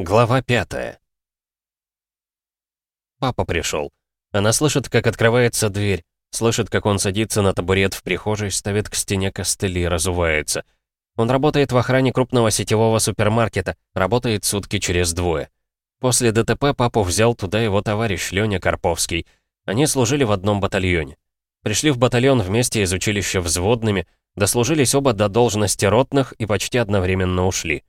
Глава пятая. Папа пришел. Она слышит, как открывается дверь, слышит, как он садится на табурет в прихожей, ставит к стене костыли разувается. Он работает в охране крупного сетевого супермаркета, работает сутки через двое. После ДТП папу взял туда его товарищ Лёня Карповский. Они служили в одном батальоне. Пришли в батальон вместе из училища взводными, дослужились оба до должности ротных и почти одновременно ушли.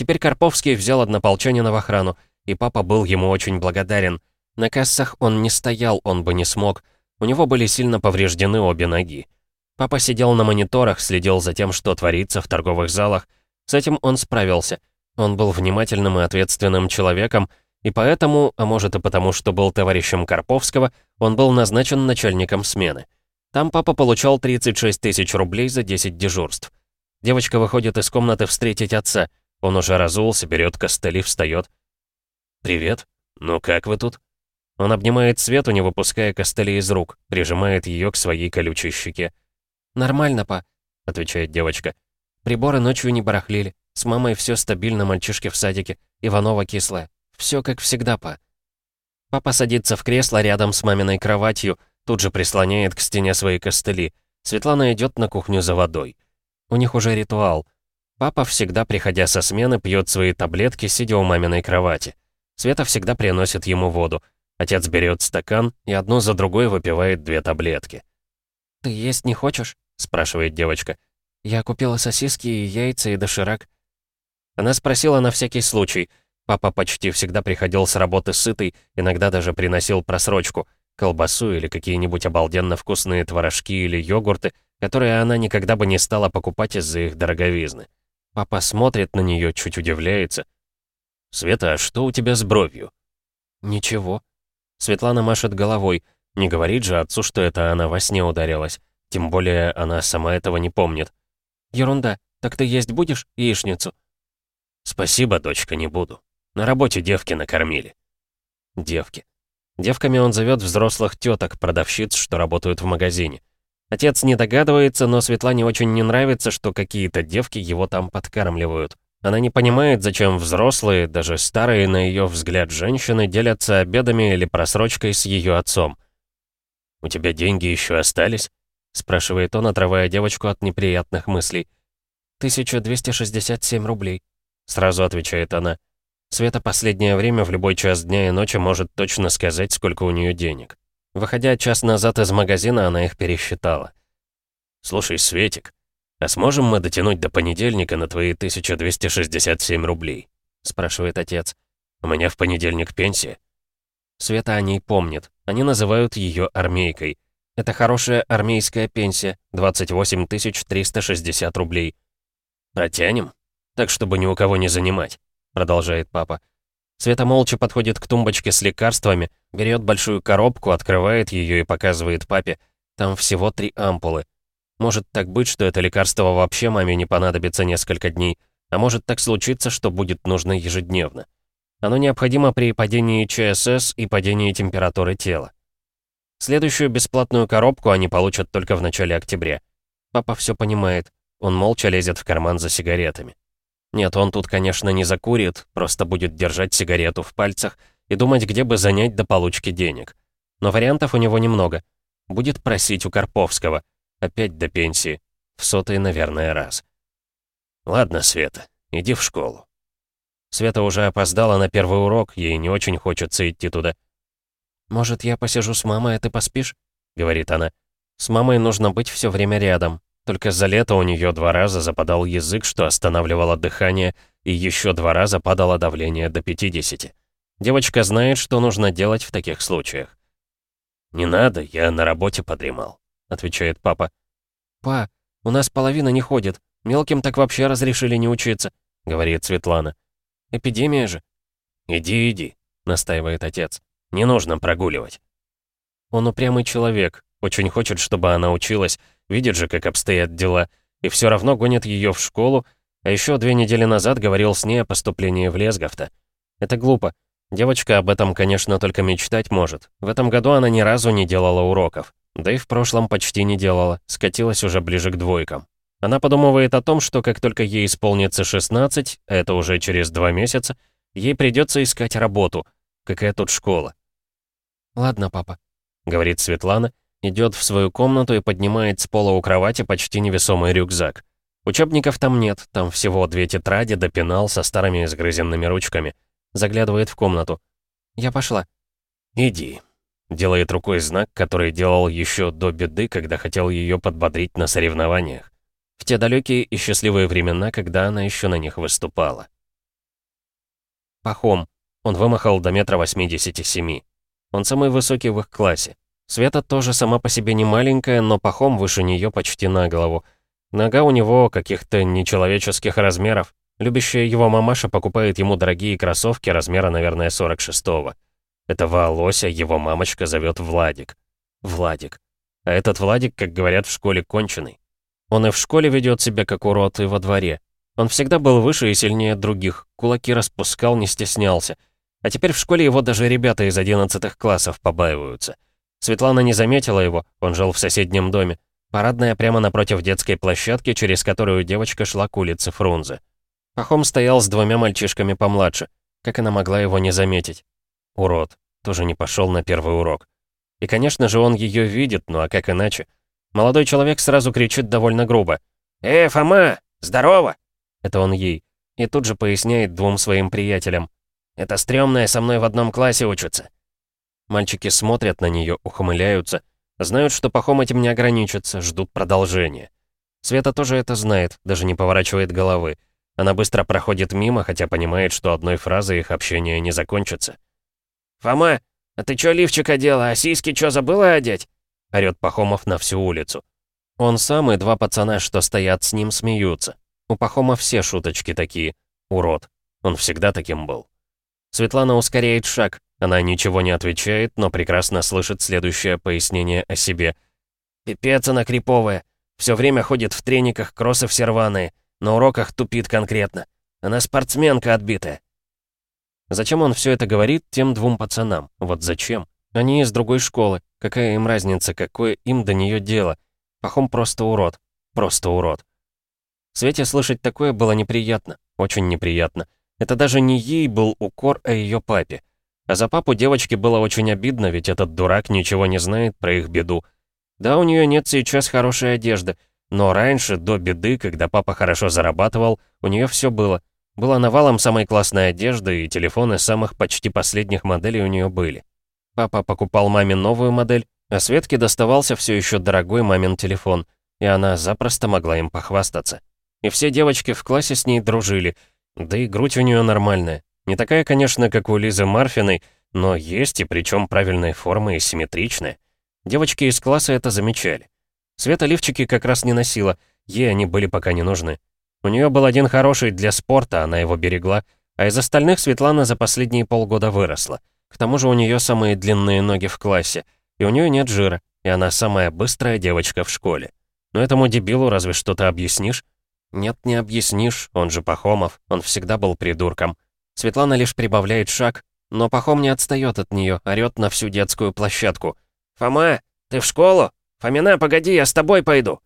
Теперь Карповский взял однополчанина в охрану, и папа был ему очень благодарен. На кассах он не стоял, он бы не смог. У него были сильно повреждены обе ноги. Папа сидел на мониторах, следил за тем, что творится в торговых залах. С этим он справился. Он был внимательным и ответственным человеком, и поэтому, а может и потому, что был товарищем Карповского, он был назначен начальником смены. Там папа получал 36 тысяч рублей за 10 дежурств. Девочка выходит из комнаты встретить отца — он уже разулся, берет костыли, встает. «Привет. Ну как вы тут?» Он обнимает Свету, не выпуская костыли из рук, прижимает ее к своей колючей щеке. «Нормально, па», — отвечает девочка. «Приборы ночью не барахлили. С мамой все стабильно, мальчишки в садике. Иванова кислая. Все как всегда, па». Папа садится в кресло рядом с маминой кроватью, тут же прислоняет к стене свои костыли. Светлана идет на кухню за водой. У них уже ритуал — Папа, всегда приходя со смены, пьет свои таблетки, сидя у маминой кровати. Света всегда приносит ему воду. Отец берет стакан и одну за другой выпивает две таблетки. «Ты есть не хочешь?» — спрашивает девочка. «Я купила сосиски и яйца и доширак». Она спросила на всякий случай. Папа почти всегда приходил с работы сытый, иногда даже приносил просрочку, колбасу или какие-нибудь обалденно вкусные творожки или йогурты, которые она никогда бы не стала покупать из-за их дороговизны. Папа смотрит на нее, чуть удивляется. «Света, а что у тебя с бровью?» «Ничего». Светлана машет головой. Не говорит же отцу, что это она во сне ударилась. Тем более она сама этого не помнит. «Ерунда. Так ты есть будешь яичницу?» «Спасибо, дочка, не буду. На работе девки накормили». Девки. Девками он зовет взрослых теток, продавщиц, что работают в магазине. Отец не догадывается, но Светлане очень не нравится, что какие-то девки его там подкармливают. Она не понимает, зачем взрослые, даже старые, на ее взгляд, женщины делятся обедами или просрочкой с ее отцом. «У тебя деньги еще остались?» — спрашивает он, отрывая девочку от неприятных мыслей. «1267 рублей», — сразу отвечает она. Света последнее время в любой час дня и ночи может точно сказать, сколько у нее денег. Выходя час назад из магазина, она их пересчитала. «Слушай, Светик, а сможем мы дотянуть до понедельника на твои 1267 рублей?» — спрашивает отец. «У меня в понедельник пенсия». Света о ней помнит. Они называют ее армейкой. Это хорошая армейская пенсия, 28 360 рублей. «Протянем? Так, чтобы ни у кого не занимать», — продолжает папа. Света молча подходит к тумбочке с лекарствами, берет большую коробку, открывает ее и показывает папе. Там всего три ампулы. Может так быть, что это лекарство вообще маме не понадобится несколько дней, а может так случиться, что будет нужно ежедневно. Оно необходимо при падении ЧСС и падении температуры тела. Следующую бесплатную коробку они получат только в начале октября. Папа все понимает. Он молча лезет в карман за сигаретами. Нет, он тут, конечно, не закурит, просто будет держать сигарету в пальцах и думать, где бы занять до получки денег. Но вариантов у него немного. Будет просить у Карповского. Опять до пенсии. В сотый, наверное, раз. «Ладно, Света, иди в школу». Света уже опоздала на первый урок, ей не очень хочется идти туда. «Может, я посижу с мамой, а ты поспишь?» — говорит она. «С мамой нужно быть все время рядом. Только за лето у нее два раза западал язык, что останавливало дыхание, и еще два раза падало давление до 50. Девочка знает, что нужно делать в таких случаях. «Не надо, я на работе подремал», — отвечает папа. «Па, у нас половина не ходит. Мелким так вообще разрешили не учиться», — говорит Светлана. «Эпидемия же». «Иди, иди», — настаивает отец. «Не нужно прогуливать». Он упрямый человек, очень хочет, чтобы она училась, Видит же, как обстоят дела. И все равно гонит ее в школу, а еще две недели назад говорил с ней о поступлении в Лесговто. Это глупо. Девочка об этом, конечно, только мечтать может. В этом году она ни разу не делала уроков. Да и в прошлом почти не делала, скатилась уже ближе к двойкам. Она подумывает о том, что как только ей исполнится 16, а это уже через два месяца, Ей придется искать работу. Какая тут школа? «Ладно, папа», — говорит Светлана, идет в свою комнату и поднимает с пола у кровати почти невесомый рюкзак. Учебников там нет, там всего две тетради да пенал со старыми изгрызенными ручками. Заглядывает в комнату. «Я пошла». «Иди», — делает рукой знак, который делал еще до беды, когда хотел ее подбодрить на соревнованиях. В те далекие и счастливые времена, когда она еще на них выступала. Пахом. Он вымахал до метра восьмидесяти семи. Он самый высокий в их классе. Света тоже сама по себе не маленькая, но пахом выше нее почти на голову. Нога у него каких-то нечеловеческих размеров. Любящая его мамаша покупает ему дорогие кроссовки размера, наверное, 46-го. Этого лося его мамочка зовет Владик. Владик. А этот Владик, как говорят в школе, конченый. Он и в школе ведет себя как урод, и во дворе. Он всегда был выше и сильнее других, кулаки распускал, не стеснялся. А теперь в школе его даже ребята из 11 классов побаиваются. Светлана не заметила его, он жил в соседнем доме. Парадная прямо напротив детской площадки, через которую девочка шла к улице Фрунзе. Пахом стоял с двумя мальчишками помладше. Как она могла его не заметить? Урод. Тоже не пошел на первый урок. И, конечно же, он ее видит, ну а как иначе? Молодой человек сразу кричит довольно грубо. «Э, Фома, здорово!» Это он ей. И тут же поясняет двум своим приятелям. «Это стрёмная со мной в одном классе учится». Мальчики смотрят на нее, ухмыляются. Знают, что Пахом этим не ограничится, ждут продолжения. Света тоже это знает, даже не поворачивает головы. Она быстро проходит мимо, хотя понимает, что одной фразой их общение не закончится. «Фома, а ты чё лифчик одела, а сиськи чё забыла одеть?» — орёт Пахомов на всю улицу. Он сам и два пацана, что стоят с ним, смеются. У Пахома все шуточки такие. Урод. Он всегда таким был. Светлана ускоряет шаг. Она ничего не отвечает, но прекрасно слышит следующее пояснение о себе. «Пипец она криповая. Все время ходит в трениках, кроссы все рваные. На уроках тупит конкретно. Она спортсменка отбитая». Зачем он все это говорит тем двум пацанам? Вот зачем? Они из другой школы. Какая им разница, какое им до нее дело? Пахом просто урод. Просто урод. Свете слышать такое было неприятно. Очень неприятно. Это даже не ей был укор, а ее папе. А за папу девочке было очень обидно, ведь этот дурак ничего не знает про их беду. Да, у нее нет сейчас хорошей одежды, но раньше, до беды, когда папа хорошо зарабатывал, у нее все было. Было навалом самой классной одежды, и телефоны самых почти последних моделей у нее были. Папа покупал маме новую модель, а Светке доставался все еще дорогой мамин телефон, и она запросто могла им похвастаться. И все девочки в классе с ней дружили, да и грудь у нее нормальная. Не такая, конечно, как у Лизы Марфиной, но есть и причем правильной формы и симметричная. Девочки из класса это замечали. Света лифчики как раз не носила, ей они были пока не нужны. У нее был один хороший для спорта, она его берегла, а из остальных Светлана за последние полгода выросла. К тому же у нее самые длинные ноги в классе, и у нее нет жира, и она самая быстрая девочка в школе. Но этому дебилу разве что-то объяснишь? Нет, не объяснишь, он же Пахомов, он всегда был придурком. Светлана лишь прибавляет шаг, но Пахом не отстает от нее, орёт на всю детскую площадку. «Фома, ты в школу? Фомина, погоди, я с тобой пойду!»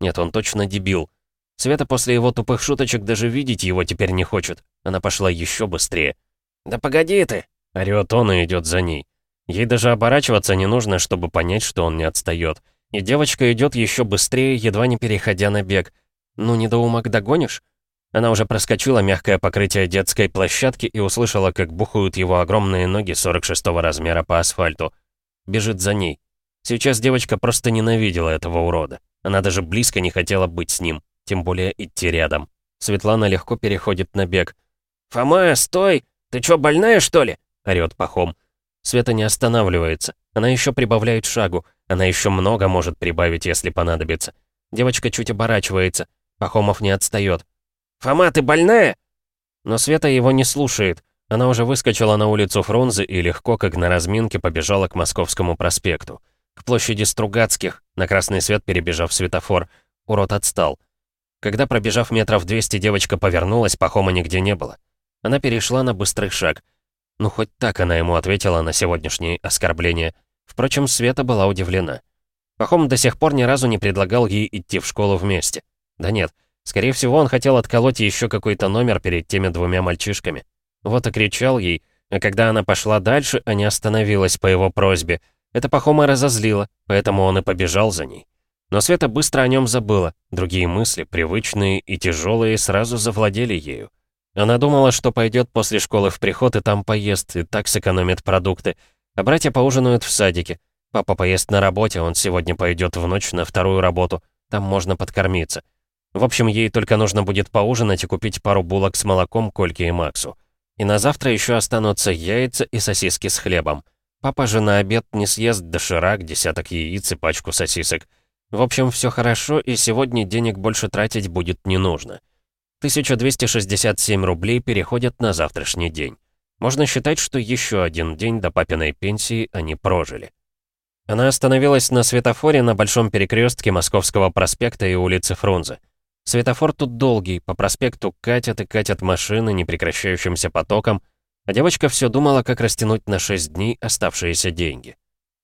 Нет, он точно дебил. Света после его тупых шуточек даже видеть его теперь не хочет. Она пошла еще быстрее. «Да погоди ты!» Орёт он и идет за ней. Ей даже оборачиваться не нужно, чтобы понять, что он не отстает. И девочка идет еще быстрее, едва не переходя на бег. Ну, недоумок догонишь? Она уже проскочила мягкое покрытие детской площадки и услышала, как бухают его огромные ноги 46-го размера по асфальту. Бежит за ней. Сейчас девочка просто ненавидела этого урода. Она даже близко не хотела быть с ним, тем более идти рядом. Светлана легко переходит на бег. «Фома, стой! Ты чё, больная, что ли?» — орёт Пахом. Света не останавливается. Она еще прибавляет шагу. Она еще много может прибавить, если понадобится. Девочка чуть оборачивается. Пахомов не отстает. «Фома, ты больная?» Но Света его не слушает. Она уже выскочила на улицу Фрунзе и легко, как на разминке, побежала к Московскому проспекту. К площади Стругацких, на красный свет перебежав светофор. Урод отстал. Когда, пробежав метров 200, девочка повернулась, Пахома нигде не было. Она перешла на быстрый шаг. Ну, хоть так она ему ответила на сегодняшнее оскорбление. Впрочем, Света была удивлена. Пахом до сих пор ни разу не предлагал ей идти в школу вместе. Да нет, скорее всего, он хотел отколоть еще какой-то номер перед теми двумя мальчишками. Вот и кричал ей, а когда она пошла дальше, а не остановилась по его просьбе. Это Пахома разозлило, поэтому он и побежал за ней. Но Света быстро о нем забыла. Другие мысли, привычные и тяжелые, сразу завладели ею. Она думала, что пойдет после школы в приход и там поест, и так сэкономит продукты. А братья поужинают в садике. Папа поест на работе, он сегодня пойдет в ночь на вторую работу. Там можно подкормиться. В общем, ей только нужно будет поужинать и купить пару булок с молоком Кольке и Максу. И на завтра еще останутся яйца и сосиски с хлебом. Папа же на обед не съест доширак, десяток яиц и пачку сосисок. В общем, все хорошо, и сегодня денег больше тратить будет не нужно. 1267 рублей переходят на завтрашний день. Можно считать, что еще один день до папиной пенсии они прожили. Она остановилась на светофоре на большом перекрестке Московского проспекта и улицы Фрунзе. Светофор тут долгий, по проспекту катят и катят машины непрекращающимся потоком, а девочка все думала, как растянуть на 6 дней оставшиеся деньги.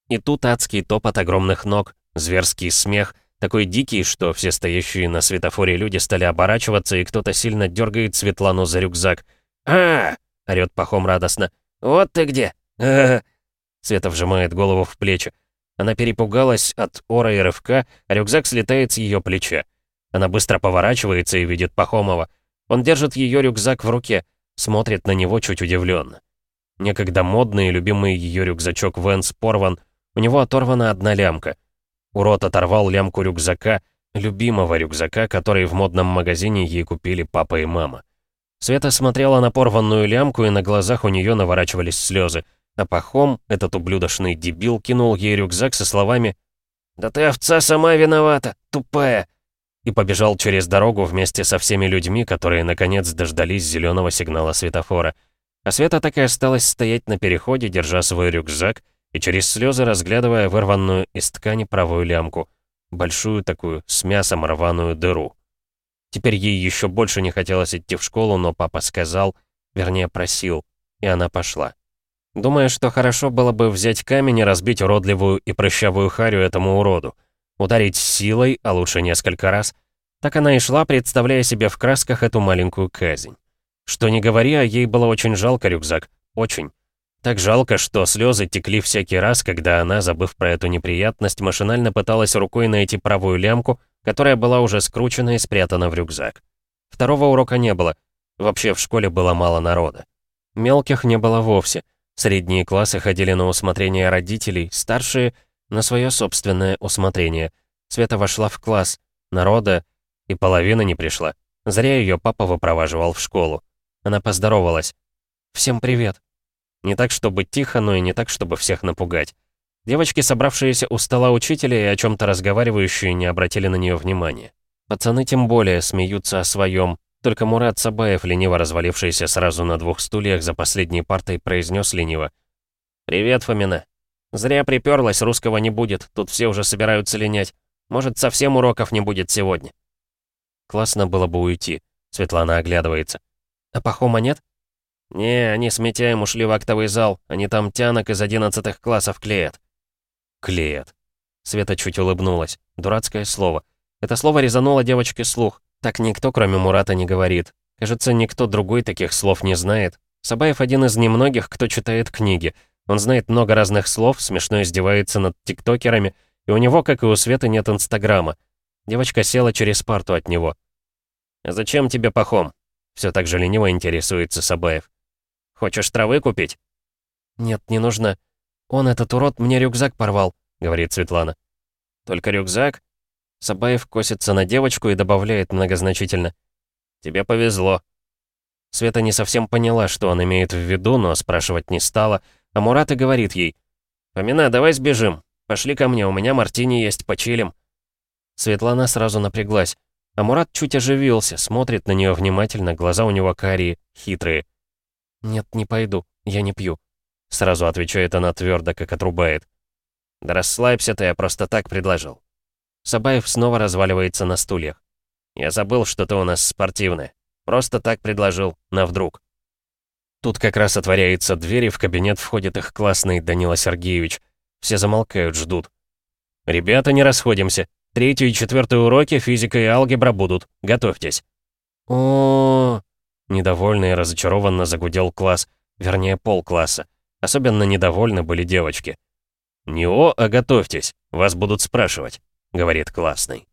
И тут адский топот огромных ног, зверский смех, такой дикий, что все стоящие на светофоре люди стали оборачиваться, и кто-то сильно дергает Светлану за рюкзак. а, -а, -а орёт Пахом радостно. «Вот ты где!» Света вжимает голову в плечи. Она перепугалась от ора и рывка, а рюкзак слетает с ее плеча. Она быстро поворачивается и видит Пахомова. Он держит ее рюкзак в руке, смотрит на него чуть удивленно. Некогда модный и любимый ее рюкзачок Венс порван, у него оторвана одна лямка. Урод оторвал лямку рюкзака, любимого рюкзака, который в модном магазине ей купили папа и мама. Света смотрела на порванную лямку, и на глазах у нее наворачивались слезы. А Пахом, этот ублюдочный дебил, кинул ей рюкзак со словами «Да ты овца сама виновата, тупая!» И побежал через дорогу вместе со всеми людьми, которые наконец дождались зеленого сигнала светофора. А Света так и осталась стоять на переходе, держа свой рюкзак и через слезы разглядывая вырванную из ткани правую лямку. Большую такую, с мясом рваную дыру. Теперь ей еще больше не хотелось идти в школу, но папа сказал, вернее просил, и она пошла. Думая, что хорошо было бы взять камень и разбить уродливую и прыщавую харю этому уроду. Ударить силой, а лучше несколько раз. Так она и шла, представляя себе в красках эту маленькую казнь. Что не говори, а ей было очень жалко рюкзак. Очень. Так жалко, что слезы текли всякий раз, когда она, забыв про эту неприятность, машинально пыталась рукой найти правую лямку, которая была уже скручена и спрятана в рюкзак. Второго урока не было. Вообще в школе было мало народа. Мелких не было вовсе. Средние классы ходили на усмотрение родителей, старшие — на свое собственное усмотрение. Света вошла в класс, народа, и половина не пришла. Зря ее папа выпроваживал в школу. Она поздоровалась. «Всем привет». Не так, чтобы тихо, но и не так, чтобы всех напугать. Девочки, собравшиеся у стола учителя и о чем-то разговаривающие, не обратили на нее внимания. Пацаны тем более смеются о своем. Только Мурат Сабаев, лениво развалившийся сразу на двух стульях за последней партой, произнес лениво. «Привет, Фомина. Зря приперлась, русского не будет, тут все уже собираются линять. Может, совсем уроков не будет сегодня. Классно было бы уйти. Светлана оглядывается. А Пахома нет? Не, они с Митяем ушли в актовый зал. Они там тянок из одиннадцатых классов клеят. Клеят. Света чуть улыбнулась. Дурацкое слово. Это слово резануло девочке слух. Так никто, кроме Мурата, не говорит. Кажется, никто другой таких слов не знает. Сабаев один из немногих, кто читает книги. Он знает много разных слов, смешно издевается над тиктокерами, и у него, как и у Светы, нет инстаграма. Девочка села через парту от него. «А зачем тебе пахом?» Все так же лениво интересуется Сабаев. «Хочешь травы купить?» «Нет, не нужно. Он, этот урод, мне рюкзак порвал», — говорит Светлана. «Только рюкзак?» Сабаев косится на девочку и добавляет многозначительно. «Тебе повезло». Света не совсем поняла, что он имеет в виду, но спрашивать не стала, — а Мурат и говорит ей, «Помина, давай сбежим. Пошли ко мне, у меня мартини есть, почилим». Светлана сразу напряглась. А Мурат чуть оживился, смотрит на нее внимательно, глаза у него карие, хитрые. «Нет, не пойду, я не пью», — сразу отвечает она твердо, как отрубает. «Да расслабься ты, я просто так предложил». Сабаев снова разваливается на стульях. «Я забыл, что ты у нас спортивная. Просто так предложил, на вдруг». Тут как раз отворяется дверь, и в кабинет входит их классный Данила Сергеевич. Все замолкают, ждут. «Ребята, не расходимся. Третий и четвертый уроки, физика и алгебра будут. Готовьтесь». О, Недовольный и разочарованно загудел класс, вернее, полкласса. Особенно недовольны были девочки. «Не о, а готовьтесь, вас будут спрашивать», — говорит классный.